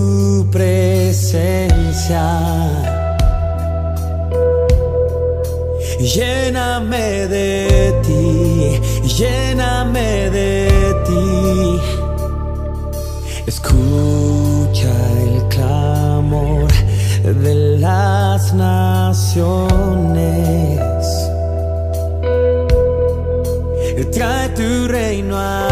tu presencia. Lléname de ti, lléname de ti. Escucha el clamor de las naciones. Trae tu reino aquí,